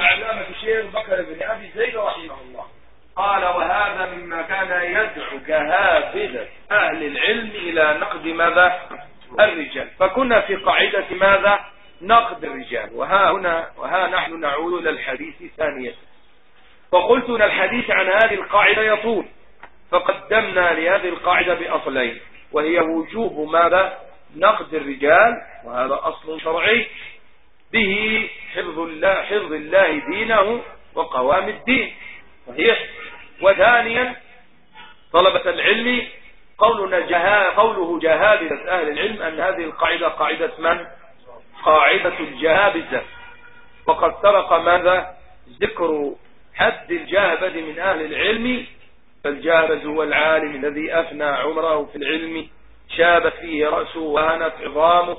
علامة الشيخ بكر بن أبي زيد رحمه الله. قال وهذا مما كان يدعو كهابلة أهل العلم إلى نقد ماذا؟ الرجال. فكنا في قاعدة ماذا؟ نقد الرجال. وها هنا وها نحن نعود إلى الحديث ثانية فقلت أن الحديث عن هذه القاعدة يطول. فقدمنا لهذه القاعدة بأصلين. وهي وجوب ماذا؟ نقد الرجال. وهذا أصل شرعي. به حفظ الله, حفظ الله دينه وقوام الدين. صحيح؟ وثانيا طلبة العلم قولنا جها قوله جهابذة أهل العلم أن هذه القاعدة قاعدة من؟ قاعدة الجهابذة وقد سبق ماذا؟ ذكر حد الجهبذ من أهل العلم فالجهبذ هو العالم الذي أفنى عمره في العلم شاب فيه رأسه وهنت عظامه.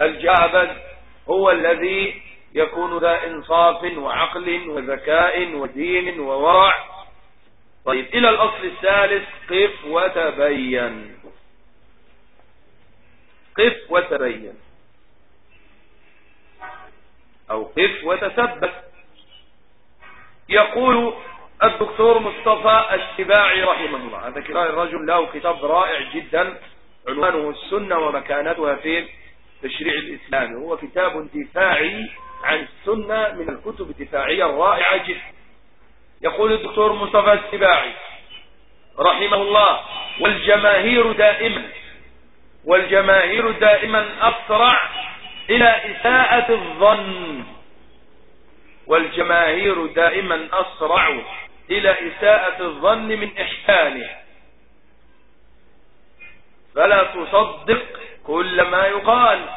الجهبذ هو الذي يكون ذا إنصاف وعقل وذكاء ودين وورع. طيب إلى الأصل الثالث قف وتبين. قف وتبين. أو قف وتثبت. يقول الدكتور مصطفى الشباعي رحمه الله. هذا كتاب الرجل له كتاب رائع جدا عنوانه السنة ومكانتها في التشريع الإسلامي هو كتاب دفاعي عن السنة من الكتب الدفاعية الرائعة جدا. يقول الدكتور مصطفى السباعي رحمه الله والجماهير دائما والجماهير دائما أسرع إلى إساءة الظن والجماهير دائما أسرع إلى إساءة الظن من إحسانه. فلا تصدق كل ما يقال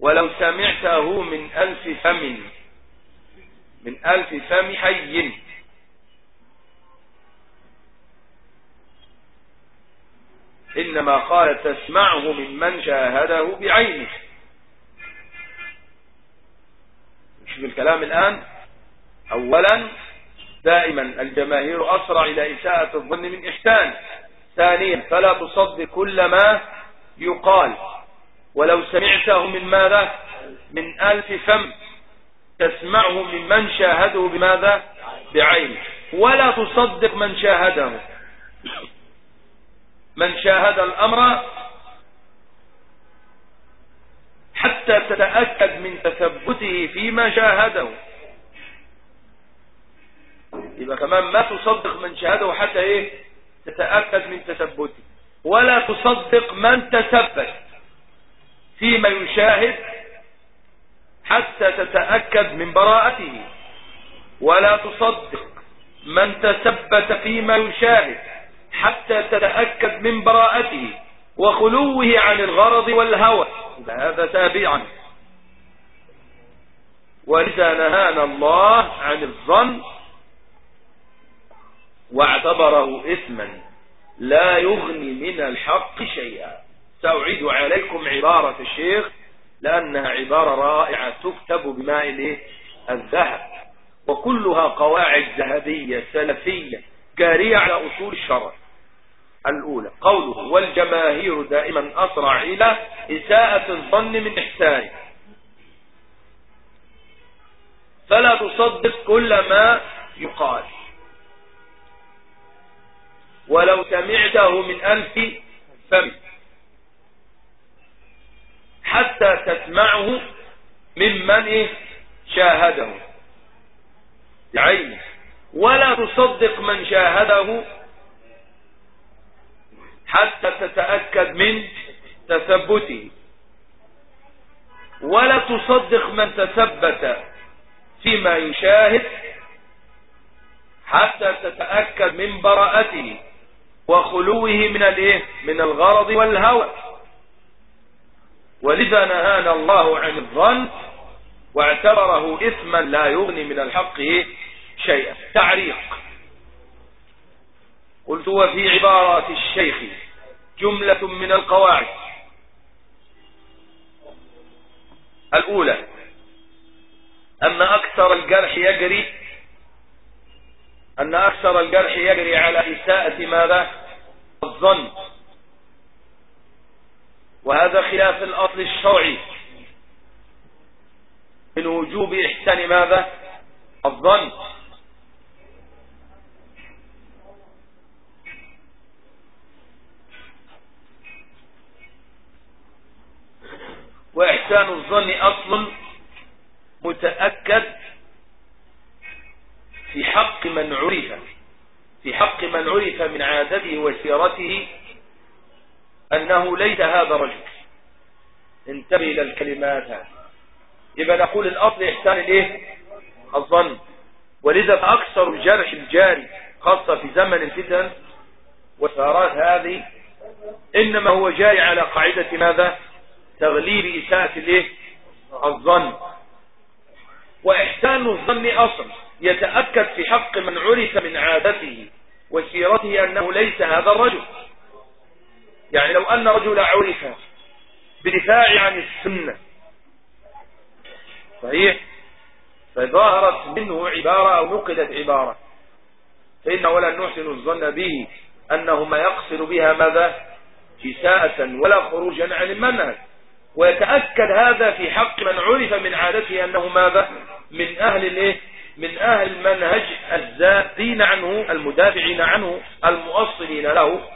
ولو سمعته من ألف فم من ألف فم حي. إنما قال تسمعه ممن شاهده بعينه. شوف الكلام الآن. أولا دائما الجماهير أسرع إلى إساءة الظن من إحسان. ثانيا فلا تصدق كل ما يقال. ولو سمعته من ماذا؟ من ألف فم. تسمعه ممن شاهده بماذا؟ بعينه ولا تصدق من شاهده. من شاهد الأمر حتى تتأكد من تثبته فيما شاهده. يبقى كمان ما تصدق من شاهده حتى إيه؟ تتأكد من تثبته. ولا تصدق من تثبت. فيما يشاهد حتى تتأكد من براءته. ولا تصدق من تثبت فيما يشاهد حتى تتأكد من براءته وخلوه عن الغرض والهوى. هذا تابعا. ولذا نهانا الله عن الظن واعتبره إثما لا يغني من الحق شيئا. سأعيد عليكم عبارة الشيخ لأنها عبارة رائعة تكتب بماء الذهب وكلها قواعد ذهبية سلفية جارية على أصول الشرع. الأولى قوله والجماهير دائما أسرع إلى إساءة الظن من إحسانه فلا تصدق كل ما يقال. ولو سمعته من ألف فم. حتى تسمعه ممن شاهده. بعينه ولا تصدق من شاهده. حتى تتأكد من تثبته. ولا تصدق من تثبت فيما يشاهد. حتى تتأكد من براءته. وخلوه من الايه من الغرض والهوى. ولذا نهانا الله عن الظن واعتبره اسما لا يغني من الحق شيئا. تعريق. قلت وفي عبارات الشيخ جملة من القواعد. الأولى أن أكثر الجرح يجري أن أكثر الجرح يجري على إساءة ماذا؟ الظن. وهذا خلاف الأصل الشرعي. من وجوب إحسان ماذا؟ الظن. وإحسان الظن أصل متأكد في حق من عرف. في حق من عرف من عادته وسيرته أنه ليس هذا رجل انتبه إلى الكلمات هذه. نقول الأصل إحسان الإيه؟ الظن. ولذا أكثر الجرح الجاري خاصة في زمن الفتن والثارات هذه إنما هو جاري على قاعدة ماذا؟ تغليب إساءة الإيه؟ الظن. وإحسان الظن أصل يتأكد في حق من عرف من عادته وسيرته أنه ليس هذا الرجل. يعني لو أن رجل عرف بدفاع عن السنة. صحيح؟ فظهرت منه عبارة أو نقلت عبارة. فإنه ولا نحسن الظن به أنه ما يقصر بها ماذا؟ إساءة ولا خروجا عن المنهج. ويتأكد هذا في حق من عرف من عادته أنه ماذا؟ من أهل الإيه؟ من أهل المنهج الزادين عنه المدافعين عنه المؤصلين له.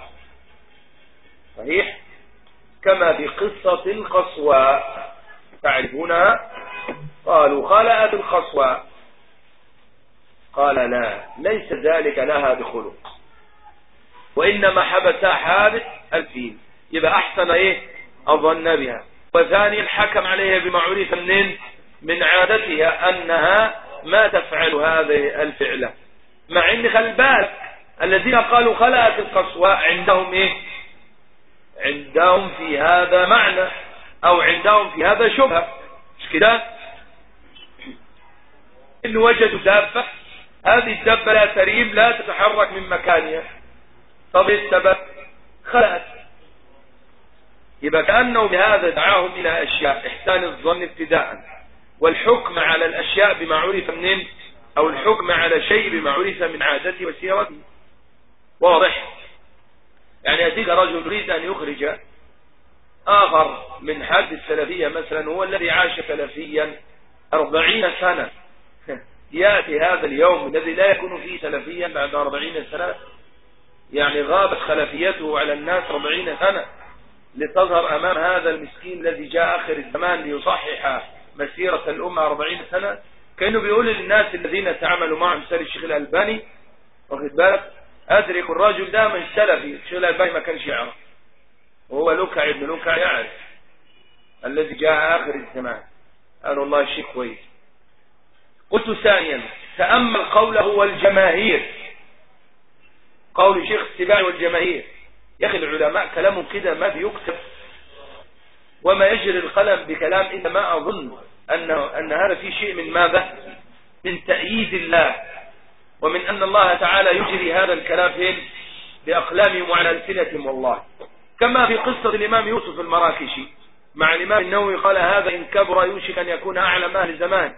صحيح؟ كما في قصة القصواء تعرفونها قالوا خلأت القصواء قال لا ليس ذلك لها بخلق. وإنما حبس حابس الفيل. يبقى أحسن إيه؟ أظن بها. وثاني الحكم عليها بما عرف منين؟ من عادتها أنها ما تفعل هذه الفعلة. مع ان خلبات الذين قالوا خلقت القصواء عندهم إيه؟ عندهم في هذا معنى أو عندهم في هذا شبهة. مش كده؟ إن وجدوا دابة هذه الدابة لا تريب لا تتحرك من مكانها. طب السبب؟ خلقت يبقى كأنه بهذا دعاهم إلى أشياء. إحسان الظن ابتداء. والحكم على الأشياء بما عرف منين؟ أو الحكم على شيء بما عرف من عادته وسيرته. واضح؟ يعني يأتيك رجل يريد أن يخرج آخر من حد السلفية مثلا هو الذي عاش سلفيا أربعين سنة. يأتي هذا اليوم الذي لا يكون فيه سلفيا بعد أربعين سنة يعني غابت خلفيته على الناس أربعين سنة لتظهر أمام هذا المسكين الذي جاء آخر الزمان ليصحح مسيرة الأمة 40 سنة كأنه بيقول للناس الذين تعاملوا معه مثال الشيخ الألباني واخد بالك؟ أدرك الرجل ده من سلفي الشيخ الألباني ما كانش يعرف. وهو لوكا ابن لوكا يعرف. الذي جاء آخر الزمان. قال والله شيء كويس. قلت ثانيا تأمل قوله والجماهير. قول شيخ السباع والجماهير. يا أخي العلماء كلامهم كده ما بيكتب. وما يجري القلم بكلام إلا ما أظن أن, أن هذا في شيء من ماذا؟ من تأييد الله. ومن أن الله تعالى يجري هذا الكلام فين؟ بأقلامهم وعلى ألسنتهم والله. كما في قصة الإمام يوسف المراكشي مع الإمام النووي قال هذا إن كبر يوشك أن يكون أعلم أهل زمان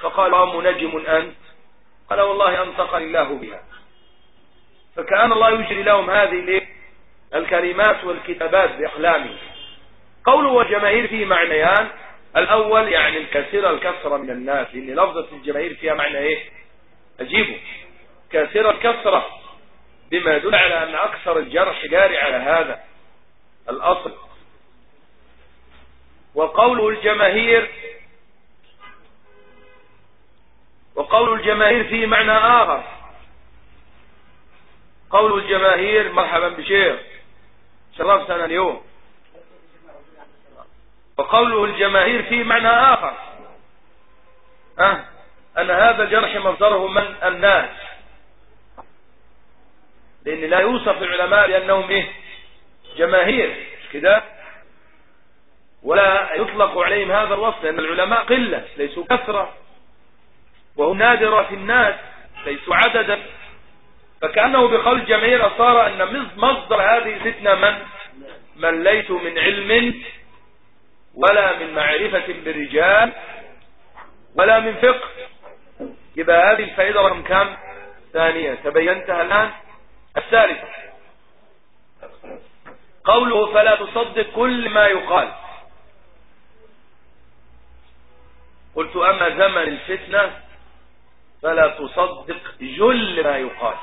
فقال منجم أنت؟ قال والله أنطقني الله بها. فكأن الله يجري لهم هذه الكلمات والكتابات بأقلامهم قوله والجماهير فيه معنيان. الأول يعني الكثيرة الكثرة من الناس لأن لفظة الجماهير فيها معنى إيه؟ أجيبه. كثيرة الكثرة بما يدل على أن أكثر الجرح جاري على هذا الأصل. وقوله الجماهير وقول الجماهير فيه معنى آخر. قول الجماهير مرحبا بشيخ. شرفتنا اليوم. وقوله الجماهير فيه معنى آخر. أه؟ أن هذا الجرح مصدره من؟ الناس. لأن لا يوصف العلماء بأنهم إيه؟ جماهير. كده؟ ولا يطلق عليهم هذا الوصف لأن العلماء قلة ليسوا كثرة. وهم نادرة في الناس ليسوا عددا. فكأنه بقول الجماهير صار أن مصدر هذه الفتنة من؟ من ليسوا من علم ولا من معرفة بالرجال ولا من فقه. يبقى هذه الفائدة رقم كم؟ ثانية. تبينتها الآن. الثالث قوله فلا تصدق كل ما يقال. قلت أما زمن الفتنة فلا تصدق جل ما يقال.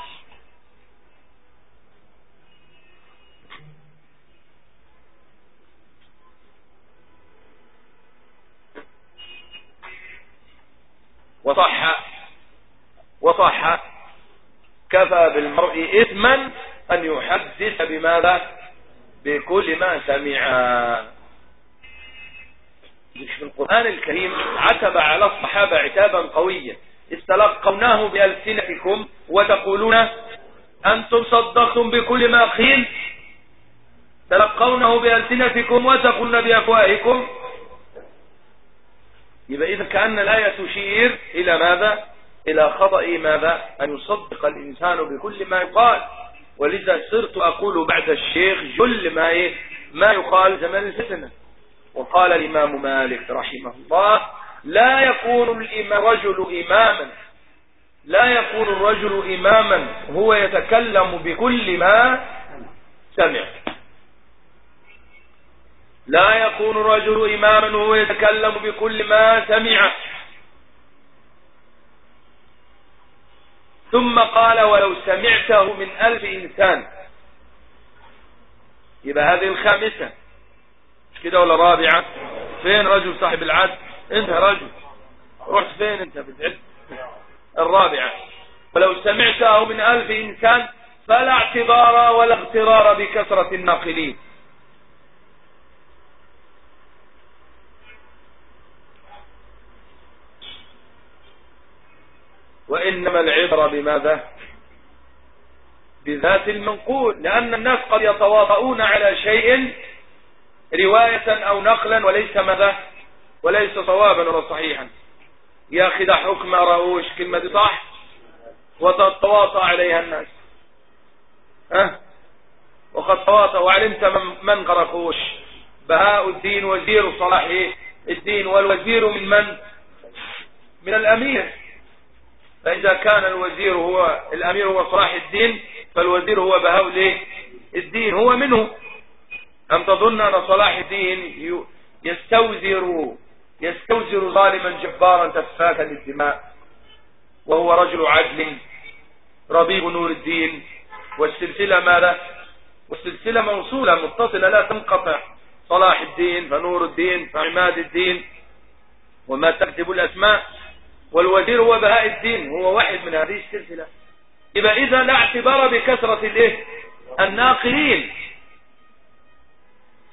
وصح وصح كفى بالمرء إثما أن يحدث بماذا؟ بكل ما سمع. في القرآن الكريم عتب على الصحابة عتابا قويا. استلقوناه بألسنتكم وتقولون أنتم صدقتم بكل ما قيل؟ تلقونه بألسنتكم وتقولون بأفواهكم؟ يبقى إذا كأن الآية تشير إلى ماذا؟ إلى خطأ ماذا؟ أن يصدق الإنسان بكل ما يقال. ولذا صرت أقول بعد الشيخ جل ما إيه؟ ما يقال زمن الفتنة. وقال الإمام مالك رحمه الله لا يكون الرجل إماما. لا يكون الرجل إماما هو يتكلم بكل ما سمع. لا يكون الرجل إماما وهو يتكلم بكل ما سمع. ثم قال ولو سمعته من ألف إنسان. يبقى هذه الخامسة. مش كده ولا رابعة؟ فين رجل صاحب العدل انت رجل. رحت فين انت بتعد الرابعة. ولو سمعته من ألف إنسان فلا اعتبار ولا اغترار بكثرة الناقلين. وإنما العبرة بماذا؟ بذات المنقول لأن الناس قد يتواطؤون على شيء رواية أو نقلا وليس ماذا؟ وليس صوابا ولا صحيحا. يا أخي ده حكم رأوش كلمة صح؟ وتتواطى عليها الناس. ها؟ وقد تواطى وعلمت من غرقوش بهاء الدين وزير صلاح الدين والوزير من من؟ من الأمير. فإذا كان الوزير هو الأمير هو صلاح الدين فالوزير هو بهاء الدين هو منه. أم تظن أن صلاح الدين يستوزر يستوزر ظالما جبارا تفاكا للدماء وهو رجل عدل ربيب نور الدين والسلسلة ماذا؟ والسلسلة موصولة متصلة لا تنقطع. صلاح الدين فنور الدين فعماد الدين وما تكتب الأسماء. والوزير هو بهاء الدين هو واحد من هذه السلسلة. يبقى إذا لا اعتبار بكثرة الإيه؟ الناقلين.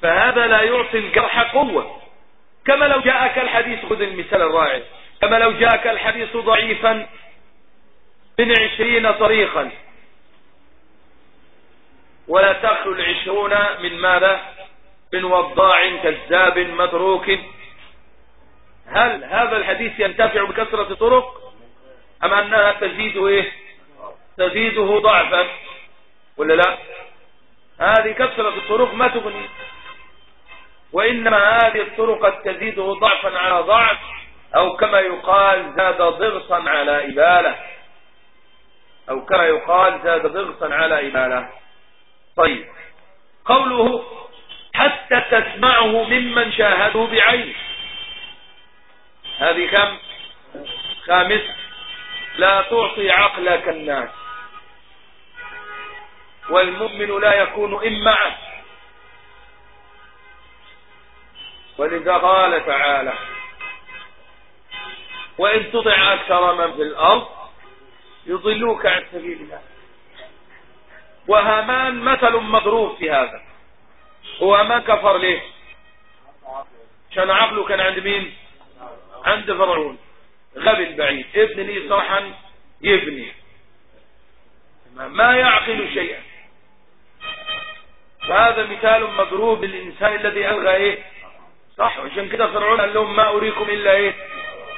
فهذا لا يعطي الجرح قوة. كما لو جاءك الحديث خذ المثال الرائع. كما لو جاءك الحديث ضعيفا من عشرين طريقا. ولا تخلو العشرون من ماذا؟ من وضاع كذاب متروك. هل هذا الحديث ينتفع بكثرة طرق أم أنها تزيد إيه؟ تزيده ضعفا؟ ولا لا؟ هذه كثرة الطرق ما تغني. وإنما هذه الطرق تزيده ضعفا على ضعف أو كما يقال زاد ضغصا على إبالة. أو كما يقال زاد ضغصا على إبالة. طيب. قوله حتى تسمعه ممن شاهده بعينه هذه كم؟ خامس. لا تعطي عقلك الناس. والمؤمن لا يكون إمعا ولذا قال تعالى وإن تطع أكثر من في الأرض يضلوك عن سبيل الله. وهامان مثل مضروب في هذا. هو ما كفر ليه؟ عشان عقله كان عند مين؟ عند فرعون غبي البعيد ابن لي صرحا يبني. ما يعقل شيئا. فهذا مثال مضروب للإنسان الذي ألغى إيه؟ صح. عشان كده فرعون قال لهم ما أريكم إلا إيه؟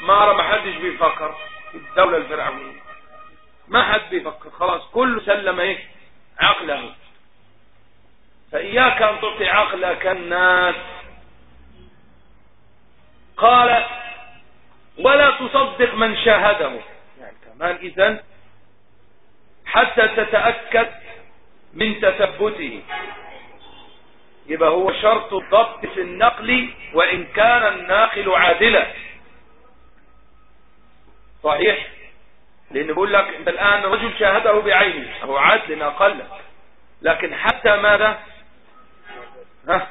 ما أرى ما حدش بيفكر. في الدولة الفرعونية. ما حد بيفكر. خلاص. كله سلم إيه؟ عقله. فإياك أن تعطي عقلك الناس. قال ولا تصدق من شاهده. يعني كمان إذن حتى تتأكد من تثبته. يبقى هو شرط الضبط في النقل وإن كان الناقل عادلا. صحيح؟ لأن بيقول لك أنت الآن رجل شاهده بعينه. هو عدل أقل لكن حتى ماذا؟ ها؟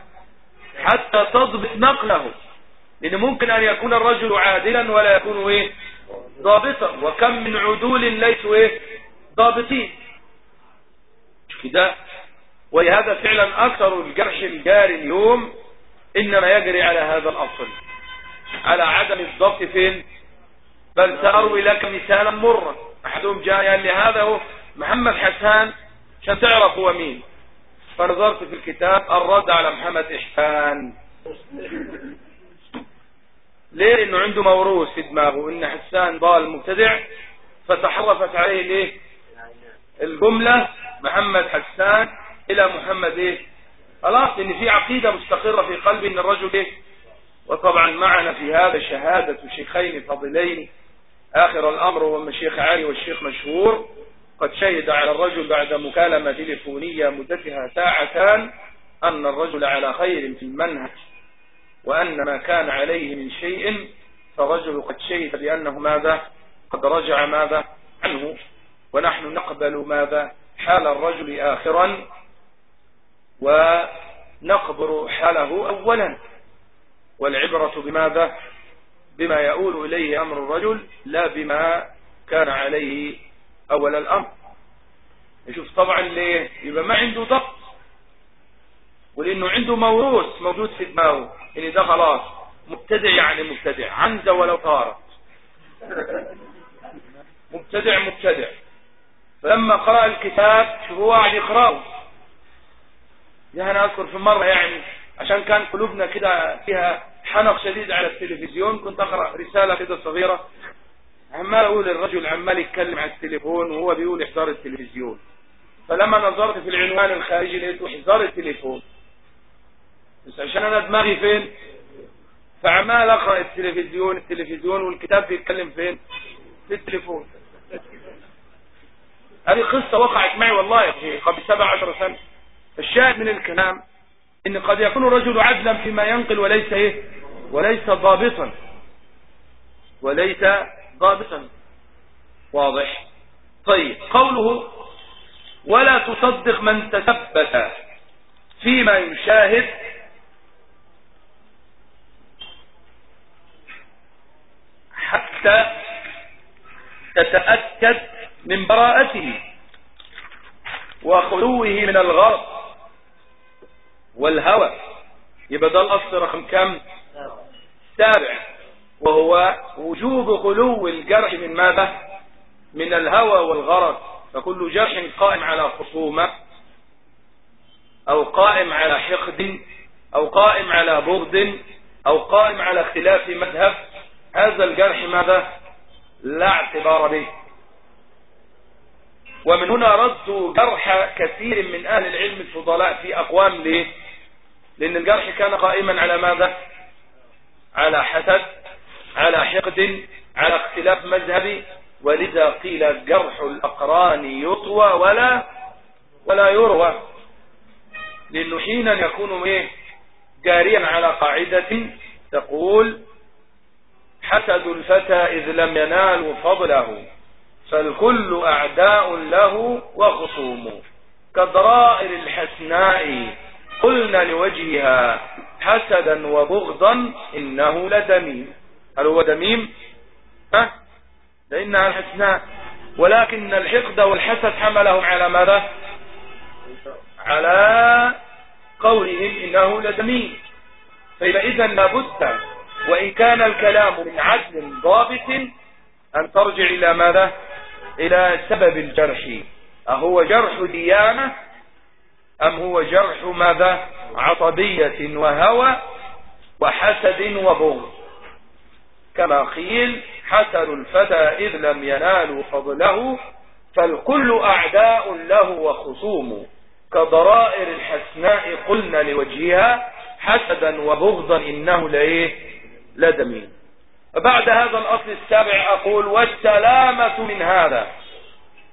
حتى تضبط نقله. لأن ممكن أن يكون الرجل عادلا ولا يكون إيه؟ ضابطا. وكم من عدول ليسوا إيه؟ ضابطين. كده ولهذا فعلا أكثر الجرح الجاري اليوم إنما يجري على هذا الأصل. على عدم الضبط فين؟ بل سأروي لك مثالا مرا أحدهم جاء قال لي هذا هو محمد حسان عشان تعرف هو مين. فنظرت في الكتاب الرد على محمد إحسان. ليه؟ لأنه عنده موروث في دماغه. إن حسان ضال مبتدع فتحرفت عليه الايه الجملة محمد حسان إلى محمد إيه؟ خلاص ان في عقيدة مستقرة في قلبي إن الرجل إيه؟ وطبعا معنا في هذا شهادة شيخين فضلين آخر الأمر هو الشيخ علي والشيخ مشهور قد شهد على الرجل بعد مكالمة تليفونية مدتها ساعتان أن الرجل على خير في المنهج. وأن ما كان عليه من شيء فالرجل قد شهد بأنه ماذا؟ قد رجع ماذا؟ عنه. ونحن نقبل ماذا؟ حال الرجل آخرا ونقبر حاله أولا. والعبرة بماذا؟ بما يؤول إليه أمر الرجل لا بما كان عليه أول الأمر. يشوف طبعا ليه؟ يبقى ما عنده ضبط. ولأنه عنده موروث موجود في دماغه ان ده خلاص مبتدع يعني مبتدع عنده ولو طارت. مبتدع مبتدع. فلما قرأ الكتاب هو قاعد يقرأه. يعني أنا أذكر في مرة يعني عشان كان قلوبنا كده فيها حنق شديد على التلفزيون كنت أقرأ رسالة كده صغيرة عمال أقول الرجل عمال يتكلم على التليفون وهو بيقول احضار التلفزيون. فلما نظرت في العنوان الخارجي لقيته احضار التليفون. بس عشان أنا دماغي فين؟ فعمال أقرأ التلفزيون التلفزيون والكتاب بيتكلم فين؟ في التليفون. هذه قصة وقعت معي والله قبل سبع عشر سنة. الشاهد من الكلام إن قد يكون الرجل عدلا فيما ينقل وليس إيه؟ وليس ضابطا. وليس ضابطا. واضح؟ طيب قوله ولا تصدق من تثبت فيما يشاهد تتأكد من براءته وخلوه من الغرض والهوى. يبقى ده الأصل رقم كم؟ سابع. وهو وجوب خلو الجرح من ماذا؟ من الهوى والغرض فكل جرح قائم على خصومة أو قائم على حقد أو قائم على بغض أو قائم على اختلاف مذهب. هذا الجرح ماذا؟ لا اعتبار به. ومن هنا ردوا جرح كثير من أهل العلم الفضلاء في أقوام ليه لأن الجرح كان قائما على ماذا؟ على حسد على حقد على اختلاف مذهبي. ولذا قيل جرح الأقران يطوى ولا ولا يروى. لأنه حينا يكون إيه؟ جاريا على قاعدة تقول حسد الفتى إذ لم ينالوا فضله فالكل أعداء له وخصوم كضرائر الحسناء قلنا لوجهها حسدا وبغضا إنه لدميم. هل هو دميم؟ ها؟ لأنها الحسناء. ولكن الحقد والحسد حملهم على ماذا؟ على قولهم إنه لدميم. فإذا لابد وإن كان الكلام من عدل ضابط أن ترجع إلى ماذا؟ إلى سبب الجرح. أهو جرح ديانة؟ أم هو جرح ماذا؟ عصبية وهوى وحسد وبغض. كما قيل حسد الفتى إذ لم ينالوا فضله فالكل أعداء له وخصوم. كضرائر الحسناء قلنا لوجهها حسدا وبغضا إنه لإيه؟ لدمين بعد هذا الأصل السابع أقول والسلامة من هذا.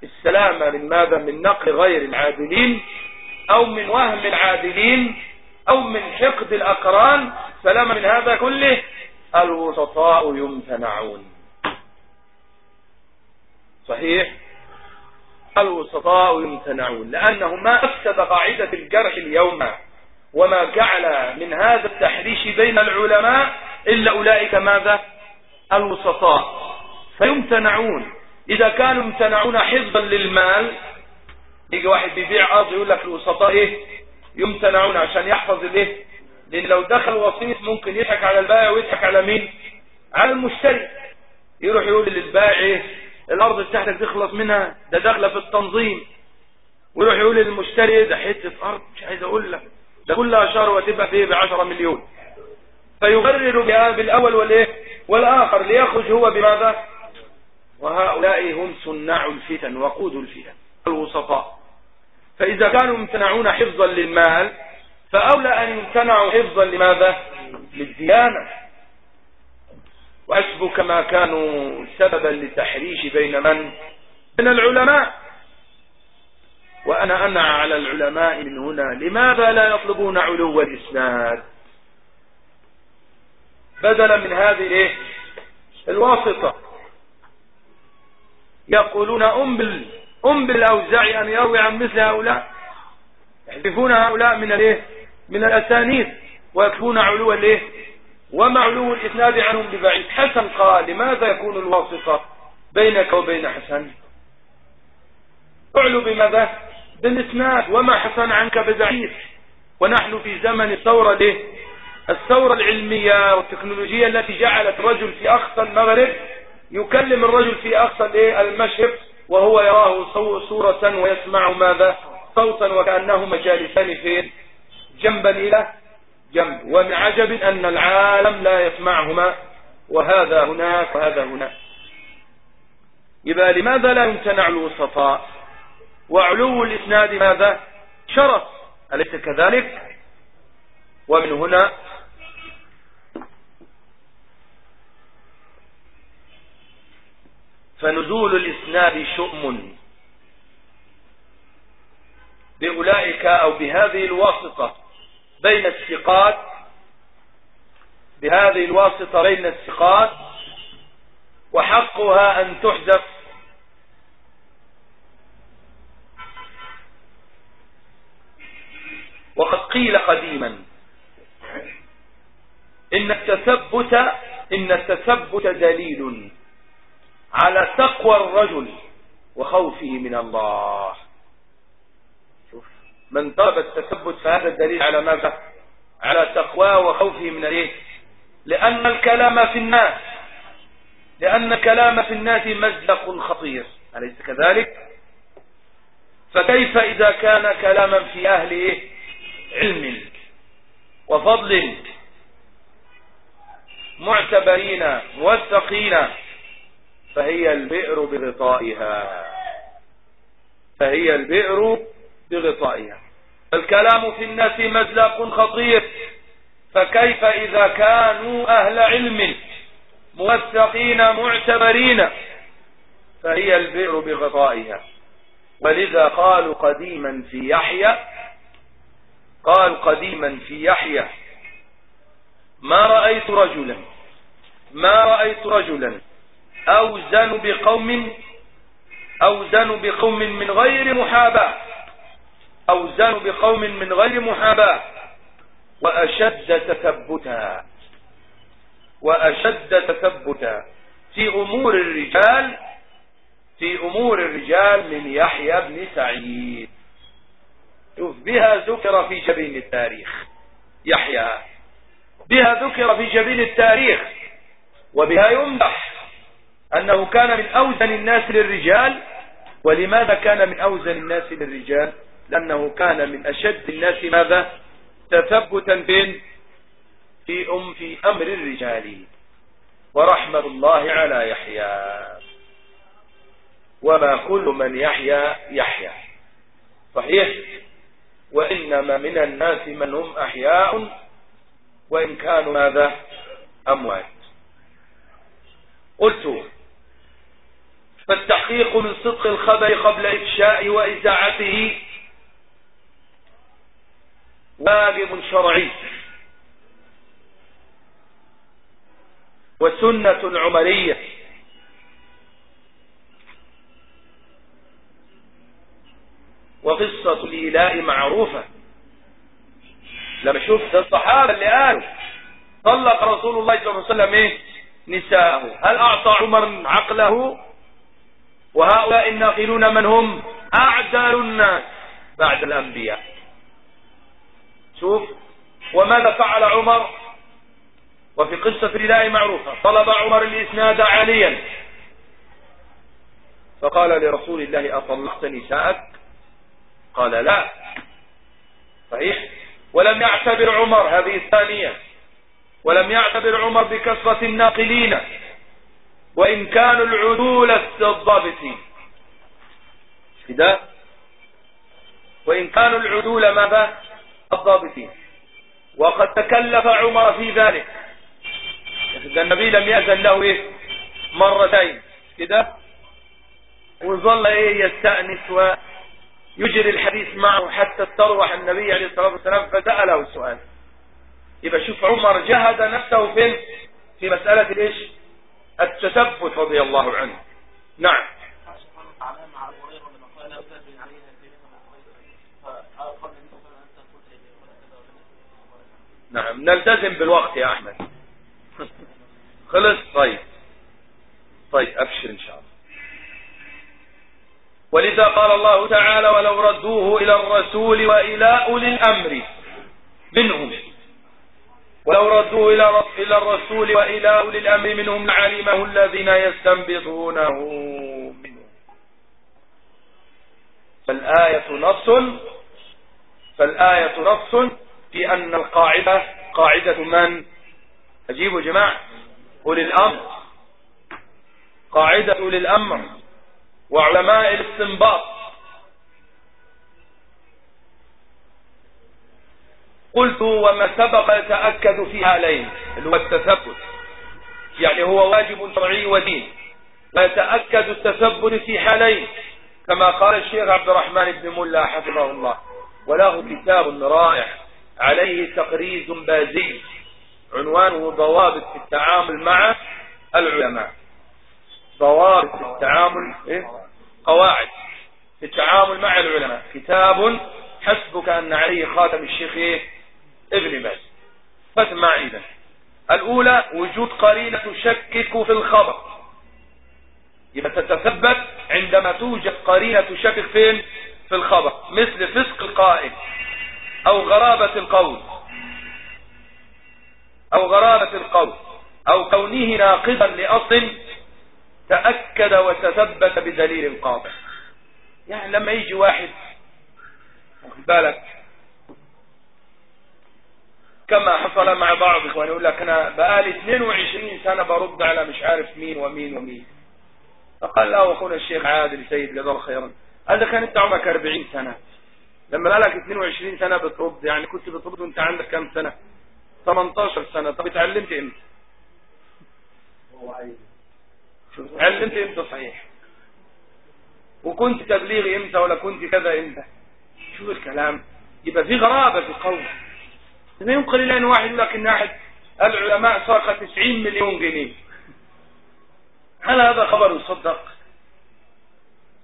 السلامة من ماذا؟ من نقل غير العادلين أو من وهم العادلين أو من حقد الأقران. سلامة من هذا كله الوسطاء يمتنعون. صحيح؟ الوسطاء يمتنعون. لأنه ما أفسد قاعدة الجرح اليوم وما جعل من هذا التحريش بين العلماء إلا أولئك ماذا؟ الوسطاء فيمتنعون. إذا كانوا يمتنعون حفظا للمال يجي واحد بيبيع أرض يقول لك الوسطاء إيه؟ يمتنعون عشان يحفظ الإيه؟ لأن لو دخل وسيط ممكن يضحك على البائع ويضحك على مين؟ على المشتري. يروح يقول للبائع إيه؟ الأرض بتاعتك تخلص منها ده داخلة في التنظيم. ويروح يقول للمشتري ده حتة أرض مش عايز أقول لك. ده كلها شهر وتبقى فيه بعشرة مليون. فيغرر بها بالأول والإيه؟ والآخر ليخرج هو بماذا؟ وهؤلاء هم صناع الفتن وقود الفتن الوسطاء فإذا كانوا يمتنعون حفظا للمال فأولى أن يمتنعوا حفظا لماذا؟ للديانة. وأشبه كما كانوا سببا للتحريش بين من؟ من العلماء. وأنا أنع على العلماء من هنا لماذا لا يطلبون علو الإسناد؟ بدلا من هذه الايه الواسطة. يقولون أنبل أنبل الأوزاعي أن يروي عن مثل هؤلاء. يحذفون هؤلاء من الإيه؟ من الأسانيد ويكفون علو الإيه؟ وما علو الإسناد عنهم ببعيد. حسن قال لماذا يكون الواسطة بينك وبين حسن؟ اعلو بماذا؟ بالإسناد. وما حسن عنك ببعيد. ونحن في زمن الثورة له الثورة العلمية والتكنولوجية التي جعلت رجل في أقصى المغرب يكلم الرجل في أقصى المشرق وهو يراه صورة ويسمع ماذا؟ صوتا وكأنهما جالسان فين جنبا إلى جنب. ومن عجب أن العالم لا يسمعهما وهذا هناك وهذا هناك يبقى لماذا لا يمتنع الوسطاء؟ وعلو الإسناد ماذا؟ شرف. أليس كذلك؟ ومن هنا فنزول الإسناد شؤم. بأولئك أو بهذه الواسطة بين الثقات بهذه الواسطة بين الثقات وحقها أن تحذف. وقد قيل قديما إن التثبت إن التثبت دليل. على تقوى الرجل وخوفه من الله. شوف من طلب التثبت فهذا الدليل على ماذا؟ على تقواه وخوفه من الإيه؟ لأن الكلام في الناس لأن الكلام في الناس مزلق خطير. أليس كذلك؟ فكيف إذا كان كلاما في أهل إيه؟ علم وفضل معتبرين موثقين فهي البئر بغطائها. فهي البئر بغطائها. الكلام في الناس مزلق خطير. فكيف إذا كانوا أهل علم موثقين معتبرين؟ فهي البئر بغطائها. ولذا قالوا قديما في يحيى قال قديما في يحيى ما رأيت رجلا ما رأيت رجلا أوزن بقوم أوزن بقوم من غير محاباة. أوزن بقوم من غير محاباة. وأشد تثبتا. وأشد تثبتا. في أمور الرجال في أمور الرجال من يحيى بن سعيد. شوف بها ذكر في جبين التاريخ. يحيى بها ذكر في جبين التاريخ. وبها يمدح. أنه كان من أوزن الناس للرجال ولماذا كان من أوزن الناس للرجال؟ لأنه كان من أشد الناس ماذا؟ تثبتا بين في أم في أمر الرجال. ورحمة الله على يحيى. وما كل من يحيى يحيى. صحيح؟ وإنما من الناس من هم أحياء وإن كانوا ماذا؟ أموات. قلت فالتحقيق من صدق الخبر قبل إفشاء وإذاعته واجب شرعي. وسنة عمرية. وقصة الإيلاء معروفة. لما شفت الصحابة اللي قالوا طلق رسول الله صلى الله عليه وسلم إيه؟ نساءه. هل أعطى عمر عقله؟ وهؤلاء الناقلون من هم؟ أعدل الناس بعد الأنبياء. شوف وماذا فعل عمر؟ وفي قصة الإله معروفة طلب عمر الإسناد عليا فقال لرسول الله أطلقت نساءك؟ قال لا. صحيح؟ ولم يعتبر عمر هذه الثانية ولم يعتبر عمر بكثرة الناقلين. وإن كانوا العدول الضابطين كده وإن كانوا العدول ماذا؟ الضابطين وقد تكلف عمر في ذلك. النبي لم يأذن له إيه؟ مرتين. كده وظل إيه يستأنس ويجري الحديث معه حتى استروح النبي عليه الصلاة والسلام فسأله السؤال. يبقى شوف عمر جهد نفسه فين في مسألة الإيش التثبت رضي الله عنه. نعم. نعم. نلتزم بالوقت يا أحمد. خلص؟ طيب. طيب أبشر إن شاء الله. ولذا قال الله تعالى ولو ردوه إلى الرسول وإلى أولي الأمر منهم. ولو ردوه إلى إلى الرسول وإلى أولي الأمر منهم لعلمه الذين يستنبطونه فالآية نص فالآية نص في أن القاعدة قاعدة من؟ أجيبوا جماعة. أولي الأمر. قاعدة أولي الأمر. وعلماء الاستنباط. قلت وما سبق يتأكد في حالين اللي هو التثبت. يعني هو واجب شرعي ودين. ويتأكد التثبت في حالين. كما قال الشيخ عبد الرحمن بن ملا حفظه الله. وله كتاب رائع. عليه تقريز بازي. عنوانه ضوابط في التعامل مع العلماء. ضوابط في التعامل إيه؟ قواعد. في التعامل مع العلماء. كتاب حسبك أن عليه خاتم الشيخ إيه؟ ابن باز فاسمع إذا الأولى وجود قرينة تشكك في الخبر. يبقى تتثبت عندما توجد قرينة تشكك فين؟ في الخبر. مثل فسق القائل أو غرابة القول. أو غرابة القول. أو كونه ناقضا لأصل تأكد وتثبت بدليل قاطع. يعني لما يجي واحد بالك؟ كما حصل مع بعض إخواني يقول لك أنا بقالي 22 سنة برد على مش عارف مين ومين ومين. فقال له اخونا الشيخ عادل سيد جزاه خيرا قال ده كان انت عمرك 40 سنة. لما بقالك 22 سنة بترد يعني كنت بترد وأنت عندك كام سنة؟ 18 سنة. طب اتعلمت إمتى؟ اتعلمت إمتى صحيح؟ وكنت تبليغي إمتى ولا كنت كذا إمتى؟ شوف الكلام يبقى في غرابة في القول. لا ينقل إلى أن واحد يقول لك إن أحد. العلماء سرق 90 مليون جنيه. هل هذا خبر يصدق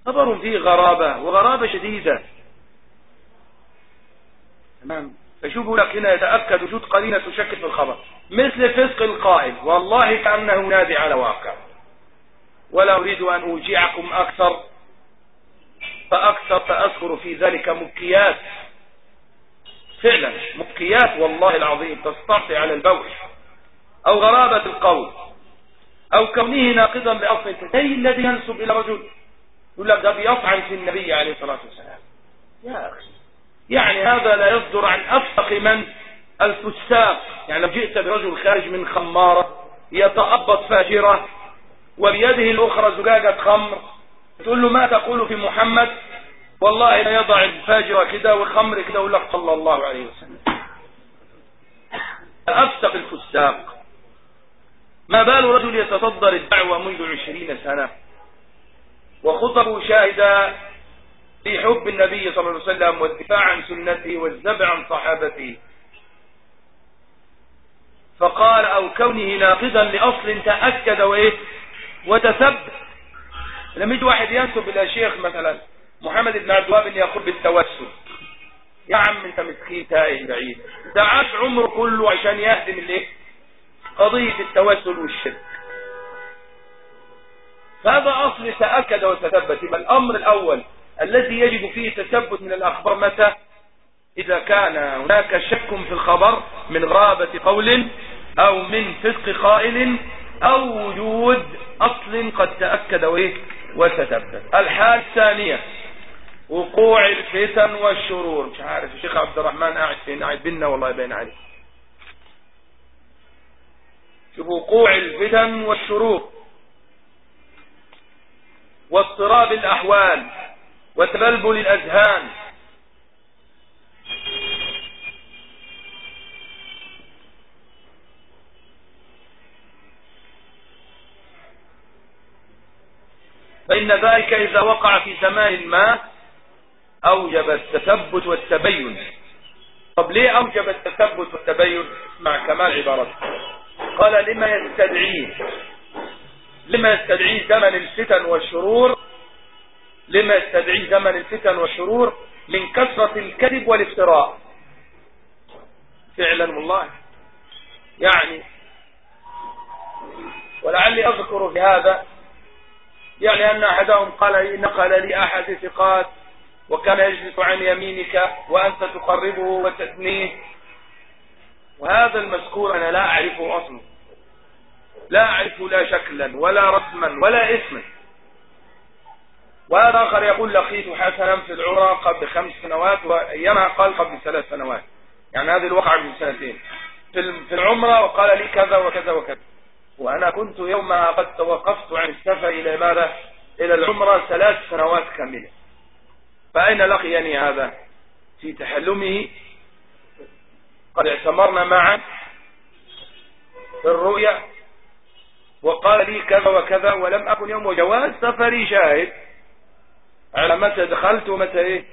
خبر فيه غرابة وغرابة شديدة. تمام؟ فشوفوا لك هنا يتأكد وجود قرينة تشكل في الخبر. مثل فسق القائل والله كأنه نادي على واقع. ولا أريد أن أوجعكم أكثر فأكثر فأذكر في ذلك مكيات فعلا مبكيات والله العظيم تستعطي على البول أو غرابة القول أو كونه ناقضا بأصل زي الذي ينسب إلى رجل يقول لك ده بيطعن في النبي عليه الصلاة والسلام. يا أخي يعني هذا لا يصدر عن أفسق من الفساق. يعني لو جئت برجل خارج من خمارة يتأبط فاجرة وبيده الأخرى زجاجة خمر تقول له ما تقول في محمد؟ والله يضع الفاجر كده والخمر كده لك صلى الله عليه وسلم. أفسق الفساق. ما بال رجل يتصدر الدعوة منذ عشرين سنة؟ وخطبه شاهدة في حب النبي صلى الله عليه وسلم والدفاع عن سنته والزبع عن صحابته. فقال أو كونه ناقضا لأصل تأكد وإيه؟ وتثبت. لما يجي واحد ينسب إلى شيخ مثلا. محمد بن عبد الوهاب يقول بالتوسل. يا عم انت مسكين تائه بعيد. عاش عمره كله عشان يهدم الايه؟ قضية التوسل والشرك. فهذا أصل تأكد وتثبت. يبقى الأمر الأول الذي يجب فيه تثبت من الأخبار متى؟ إذا كان هناك شك في الخبر من غابة قول أو من صدق قائل أو وجود أصل قد تأكد وإيه؟ وتثبت. الحال الثانية وقوع الفتن والشرور. مش عارف الشيخ عبد الرحمن قاعد فين قاعد بينا والله باين عليه. وقوع الفتن والشرور. واضطراب الأحوال. وتبلبل الأذهان. فإن ذلك إذا وقع في زمان ما أوجب التثبت والتبين. طب ليه أوجب التثبت والتبين مع كمال عبارته؟ قال لما يستدعيه لما يستدعيه زمن الفتن والشرور لما يستدعيه زمن الفتن والشرور من كثرة الكذب والافتراء. فعلا والله. يعني ولعلي أذكر في هذا يعني أن أحدهم قال نقل لي أحد ثقات وكان يجلس عن يمينك وأنت تقربه وتثنيه. وهذا المذكور أنا لا أعرفه أصلا. لا أعرف لا شكلا ولا رسما ولا اسما. وهذا آخر يقول لقيت حسنا في العرى قبل خمس سنوات وأيامها قال قبل ثلاث سنوات. يعني هذه الوقعة من سنتين. في العمرة وقال لي كذا وكذا وكذا. وأنا كنت يومها قد توقفت عن السفر إلى ماذا؟ إلى العمرة ثلاث سنوات كاملة. فأين لقيني هذا؟ في تحلمه. قد اعتمرنا معا في الرؤيا وقال لي كذا وكذا ولم أكن يوم جواز سفري شاهد. على متى دخلت ومتى إيه؟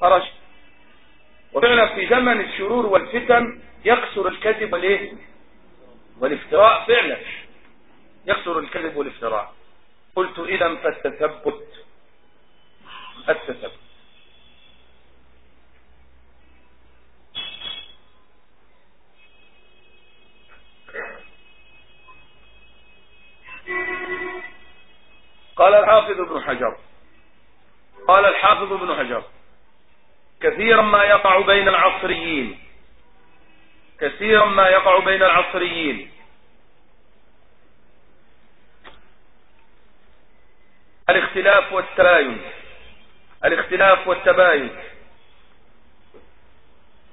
خرجت. وفعلا في زمن الشرور والفتن يكسر الكذب والايه والافتراء فعلا يكسر الكذب والافتراء. قلت إذا فالتثبت التثبت قال الحافظ ابن حجر. قال الحافظ ابن حجر. كثيرا ما يقع بين العصريين. كثيرا ما يقع بين العصريين. الاختلاف والتباين. الاختلاف والتباين.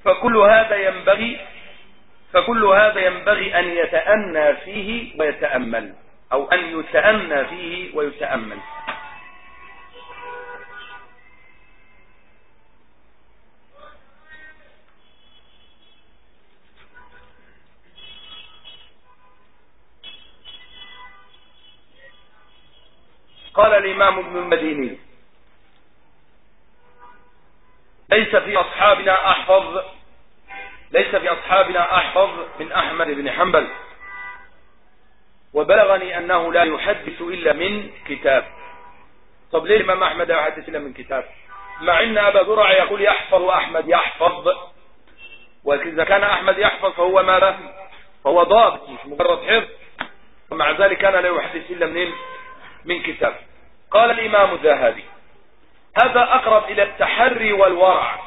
فكل هذا ينبغي فكل هذا ينبغي أن يتأنى فيه ويتأمل. أو أن يتأنى فيه ويتأمل. قال الإمام ابن المديني ليس في أصحابنا أحفظ ليس في أصحابنا أحفظ من أحمد بن حنبل. وبلغني أنه لا يحدث إلا من كتاب. طب ليه الإمام أحمد لا يحدث إلا من كتاب؟ مع أن أبا ذرع يقول يحفظ أحمد يحفظ وإذا كان أحمد يحفظ فهو ماذا؟ فهو ضابط مش مجرد حفظ. ومع ذلك كان لا يحدث إلا من من كتاب. قال الإمام الذهبي هذا أقرب إلى التحري والورع.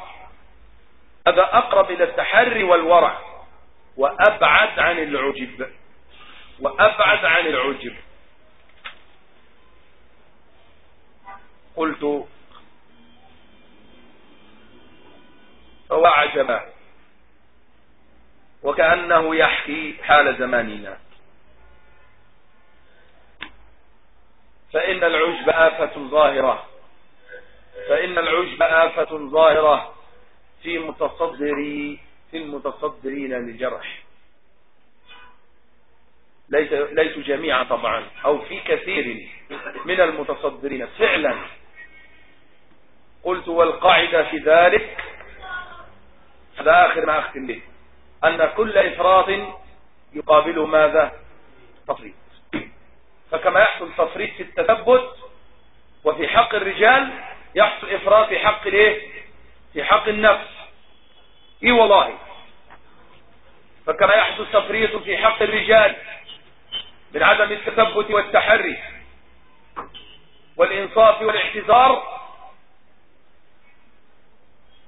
هذا أقرب إلى التحري والورع. وأبعد عن العجب. وأبعد عن العجب. قلت فهو عجبا. وكأنه يحكي حال زماننا. فإن العجب آفة ظاهرة. فإن العجب آفة ظاهرة في متصدري في المتصدرين للجرح ليس ليسوا جميعا طبعا أو في كثير من المتصدرين. فعلا. قلت والقاعدة في ذلك هذا آخر ما أختم به أن كل إفراط يقابله ماذا؟ تفريط. فكما يحصل تفريط في التثبت وفي حق الرجال يحصل إفراط في حق الإيه؟ في حق النفس. إي والله. فكما يحدث تفريط في حق الرجال من عدم التثبت والتحري والإنصاف والاعتذار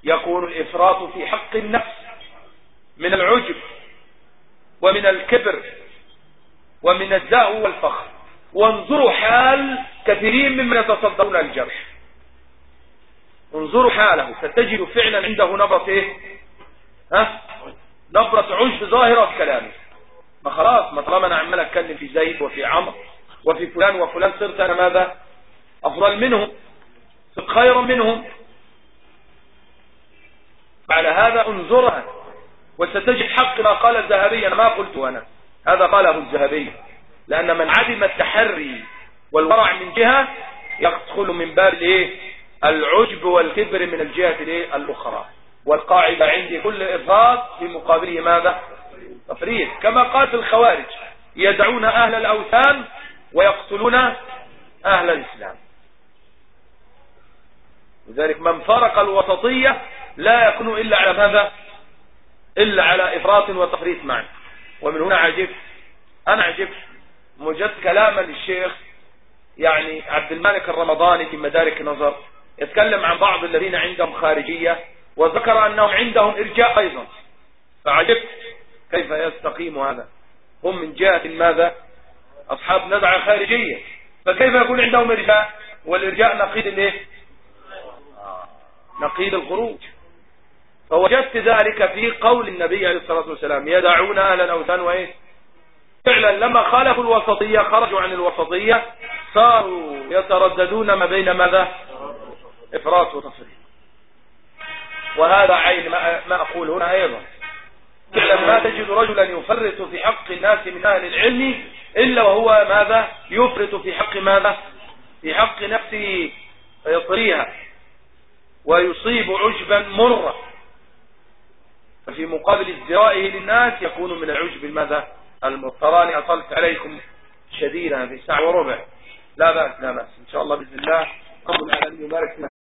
يكون الإفراط في حق النفس من العجب ومن الكبر ومن الزهو والفخر. وانظروا حال كثيرين ممن يتصدرون الجرح. انظروا حاله ستجد فعلا عنده نبرة إيه؟ ها؟ نبرة عجب ظاهرة في كلامه. ما خلاص ما طالما أنا عمال أتكلم في زيد وفي عمرو وفي فلان وفلان صرت أنا ماذا؟ أفضل منهم صرت خيرا منهم. على هذا انظرها وستجد حق ما قال الذهبي أنا ما قلت أنا هذا قاله الذهبي. لأن من عدم التحري والورع من جهة يدخل من باب الإيه؟ العجب والكبر من الجهة الأخرى. والقاعدة عندي كل إفراط في مقابله ماذا؟ تفريط كما قالت الخوارج يدعون أهل الأوثان ويقتلون أهل الإسلام. لذلك من فرق الوسطية لا يكون إلا على ماذا؟ إلا على إفراط وتفريط معا. ومن هنا عجبت أنا عجبت مجد كلاما للشيخ يعني عبد الملك الرمضاني في مدارك نظر يتكلم عن بعض الذين عندهم خارجية وذكر أنهم عندهم إرجاء أيضا. فعجبت كيف يستقيم هذا؟ هم من جهة ماذا؟ أصحاب ندعة خارجية. فكيف يكون عندهم إرجاء؟ والإرجاء نقيد الايه نقيد الخروج. فوجدت ذلك في قول النبي عليه الصلاة والسلام يدعون أهل الأوثان وإيه؟ فعلا لما خالفوا الوسطية خرجوا عن الوسطية صاروا يترددون ما بين ماذا؟ إفراط وتفريط. وهذا عين ما أقول هنا أيضا. فعلا ما تجد رجلا يفرط في حق الناس من أهل العلم إلا وهو ماذا؟ يفرط في حق ماذا؟ في حق نفسه فيطريها ويصيب عجبا مرا ففي مقابل ازدرائه للناس يكون من العجب الماذا؟ المضطراني أطلت عليكم شديدا في ساعة وربع. لا بأس لا بأس. إن شاء الله بإذن الله قبل أن يبارك